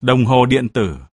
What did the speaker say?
Đồng hồ điện tử.